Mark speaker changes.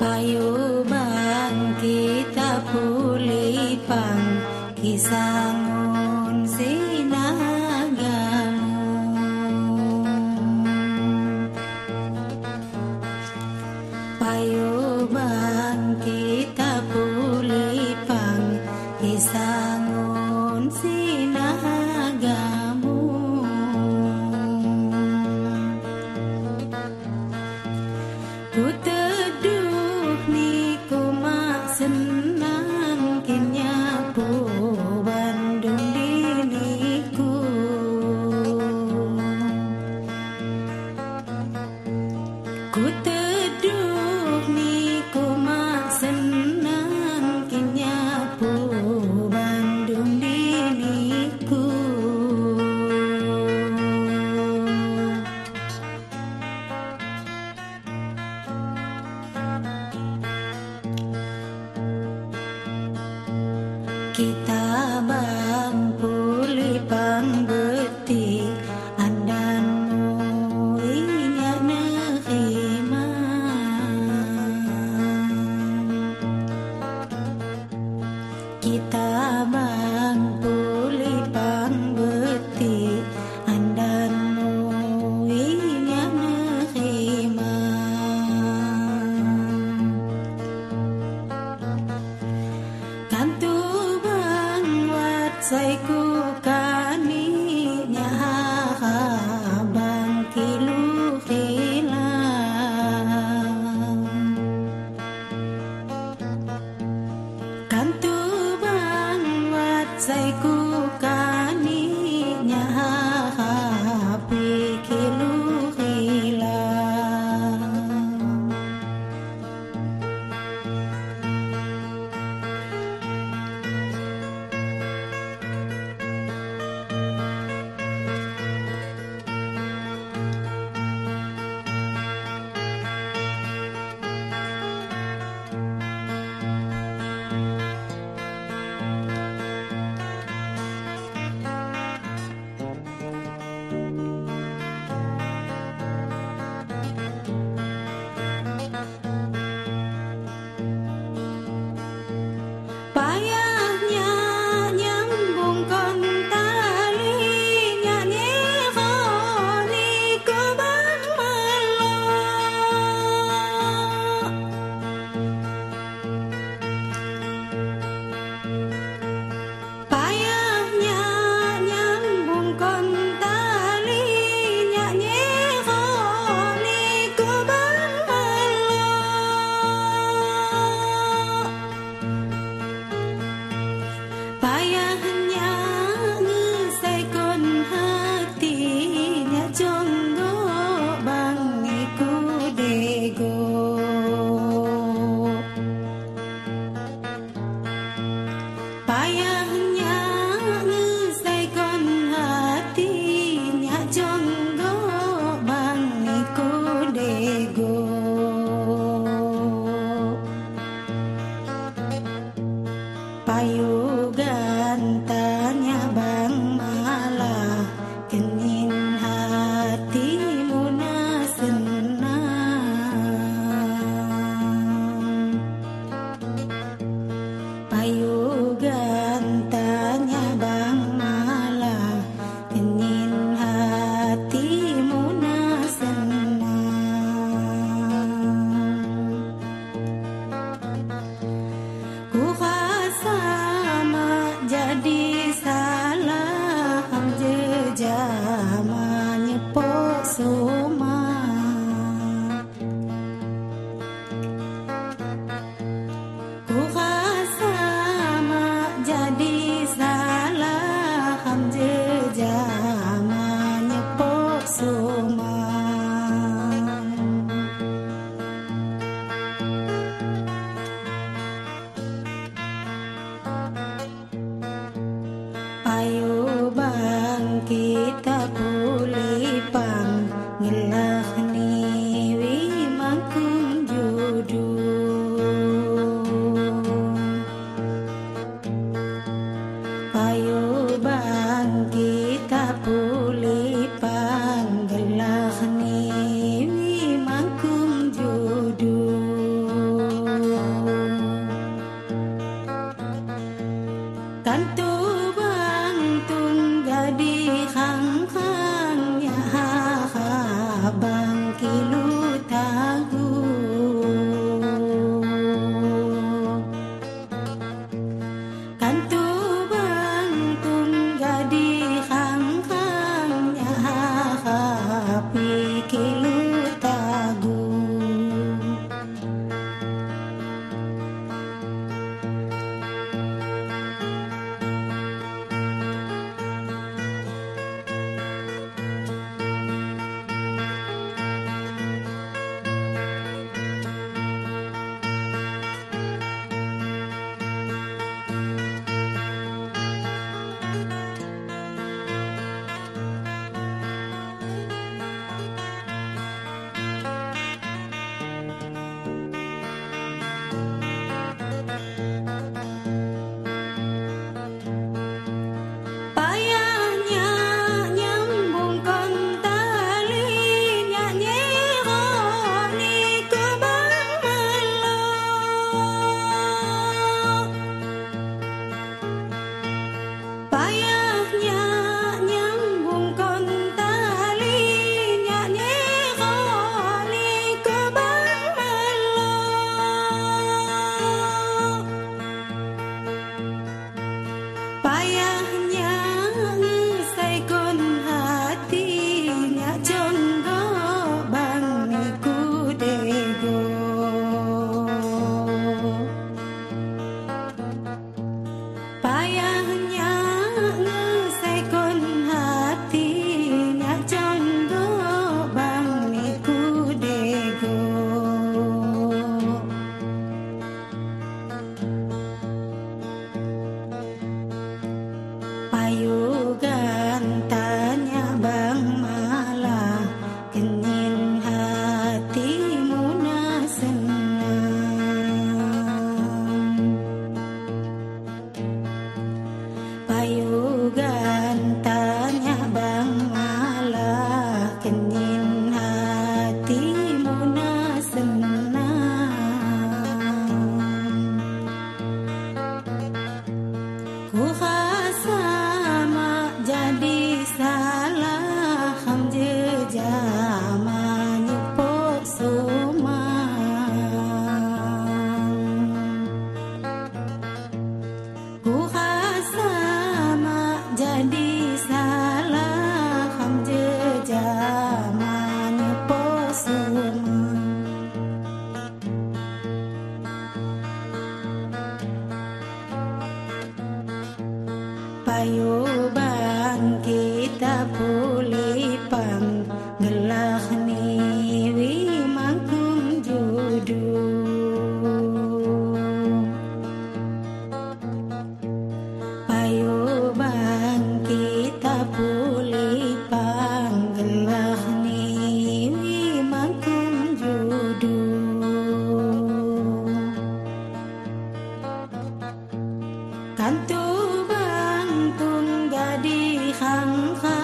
Speaker 1: Payo bang kita pulipang kisangon sinagamu Payo mak kita bye. khăng khăng